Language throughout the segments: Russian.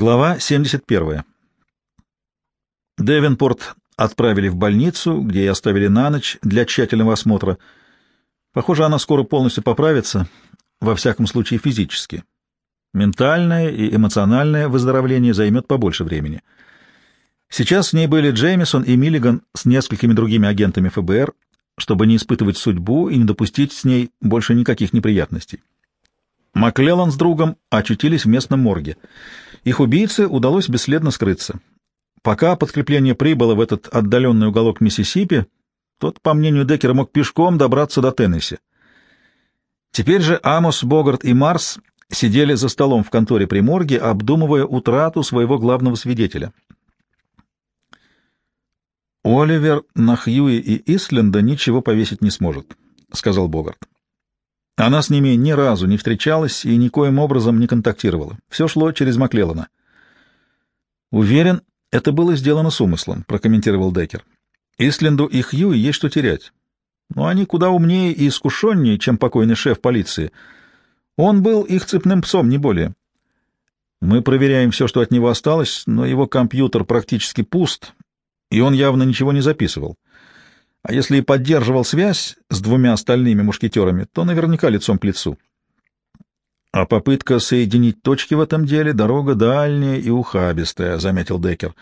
Глава 71. Девенпорт отправили в больницу, где и оставили на ночь для тщательного осмотра. Похоже, она скоро полностью поправится, во всяком случае физически. Ментальное и эмоциональное выздоровление займет побольше времени. Сейчас с ней были Джеймисон и Миллиган с несколькими другими агентами ФБР, чтобы не испытывать судьбу и не допустить с ней больше никаких неприятностей. Маклеллан с другом очутились в местном морге. Их убийце удалось бесследно скрыться. Пока подкрепление прибыло в этот отдаленный уголок Миссисипи, тот, по мнению Деккера, мог пешком добраться до Теннесси. Теперь же Амос, Богарт и Марс сидели за столом в конторе при морге, обдумывая утрату своего главного свидетеля. «Оливер на Хьюи и Исленда ничего повесить не сможет», — сказал Богарт. Она с ними ни разу не встречалась и никоим образом не контактировала. Все шло через Маклеллана. «Уверен, это было сделано с умыслом», — прокомментировал Деккер. «Исленду и Хьюи есть что терять. Но они куда умнее и искушеннее, чем покойный шеф полиции. Он был их цепным псом, не более. Мы проверяем все, что от него осталось, но его компьютер практически пуст, и он явно ничего не записывал. А если и поддерживал связь с двумя остальными мушкетерами, то наверняка лицом к лицу. А попытка соединить точки в этом деле — дорога дальняя и ухабистая, — заметил Деккер.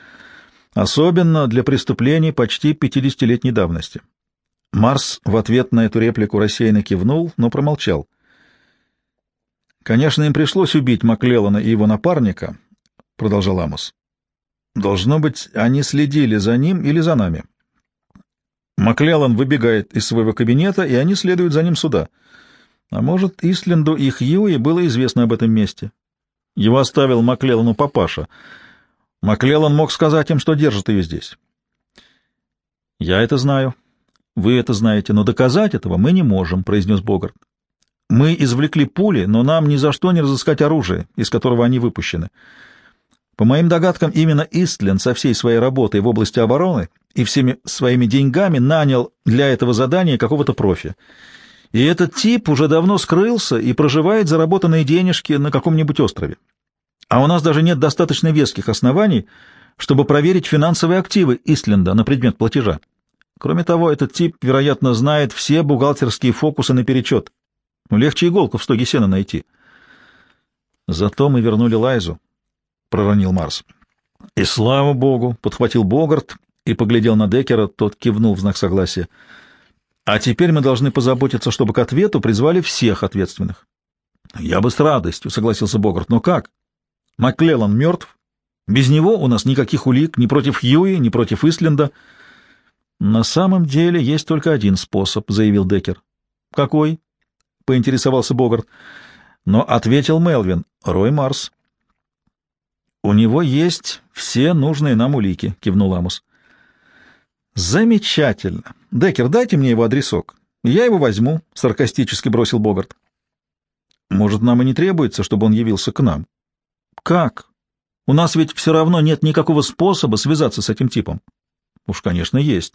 Особенно для преступлений почти пятидесятилетней давности. Марс в ответ на эту реплику рассеянно кивнул, но промолчал. «Конечно, им пришлось убить Маклеллана и его напарника», — продолжал Амос. «Должно быть, они следили за ним или за нами. Маклеллан выбегает из своего кабинета, и они следуют за ним сюда. А может, Исленду и Хьюи было известно об этом месте. Его оставил Маклеллану папаша. Маклеллан мог сказать им, что держит ее здесь. «Я это знаю. Вы это знаете, но доказать этого мы не можем», — произнес Богарт. «Мы извлекли пули, но нам ни за что не разыскать оружие, из которого они выпущены. По моим догадкам, именно Истлен со всей своей работой в области обороны и всеми своими деньгами нанял для этого задания какого-то профи. И этот тип уже давно скрылся и проживает заработанные денежки на каком-нибудь острове. А у нас даже нет достаточно веских оснований, чтобы проверить финансовые активы Истленда на предмет платежа. Кроме того, этот тип, вероятно, знает все бухгалтерские фокусы наперечет. Ну, легче иголку в стоге сена найти. Зато мы вернули Лайзу, — проронил Марс. — И слава богу! — подхватил Богарт и поглядел на Деккера, тот кивнул в знак согласия. — А теперь мы должны позаботиться, чтобы к ответу призвали всех ответственных. — Я бы с радостью, — согласился Богарт. — Но как? Маклеллан мертв? Без него у нас никаких улик ни против Хьюи, ни против Исленда. — На самом деле есть только один способ, — заявил Деккер. — Какой? — поинтересовался Богарт. Но ответил Мелвин. — Рой Марс. — «У него есть все нужные нам улики», — кивнул Амус. «Замечательно. Деккер, дайте мне его адресок. Я его возьму», — саркастически бросил Богарт. «Может, нам и не требуется, чтобы он явился к нам?» «Как? У нас ведь все равно нет никакого способа связаться с этим типом». «Уж, конечно, есть».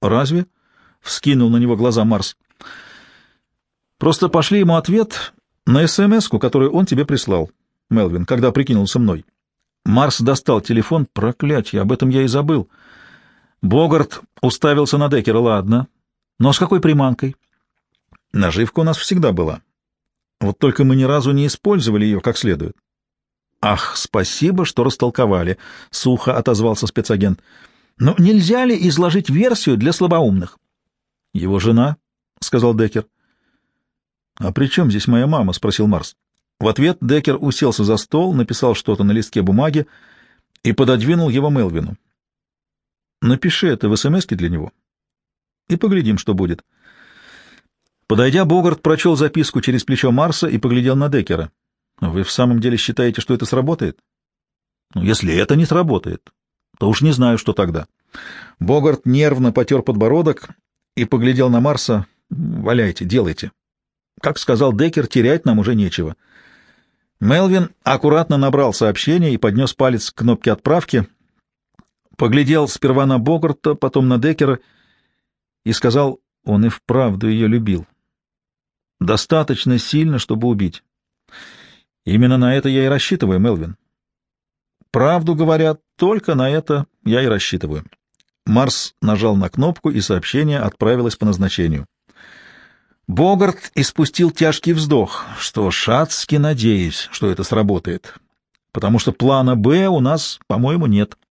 «Разве?» — вскинул на него глаза Марс. «Просто пошли ему ответ на СМС-ку, которую он тебе прислал, Мелвин, когда прикинулся мной. Марс достал телефон. Проклятье, об этом я и забыл. Богарт уставился на Деккера. Ладно. Но с какой приманкой? Наживка у нас всегда была. Вот только мы ни разу не использовали ее как следует. Ах, спасибо, что растолковали, — сухо отозвался спецагент. Но нельзя ли изложить версию для слабоумных? Его жена, — сказал Деккер. А при чем здесь моя мама? — спросил Марс. В ответ Деккер уселся за стол, написал что-то на листке бумаги и пододвинул его Мелвину. «Напиши это в смс для него, и поглядим, что будет». Подойдя, Богарт прочел записку через плечо Марса и поглядел на Деккера. «Вы в самом деле считаете, что это сработает?» «Ну, если это не сработает, то уж не знаю, что тогда». Богарт нервно потер подбородок и поглядел на Марса. «Валяйте, делайте». Как сказал Деккер, терять нам уже нечего. Мелвин аккуратно набрал сообщение и поднес палец к кнопке отправки, поглядел сперва на Богарта, потом на Деккера и сказал, он и вправду ее любил. Достаточно сильно, чтобы убить. Именно на это я и рассчитываю, Мелвин. правду говорят, только на это я и рассчитываю. Марс нажал на кнопку, и сообщение отправилось по назначению. Богарт испустил тяжкий вздох, что шацки надеюсь, что это сработает, потому что плана «Б» у нас, по-моему, нет.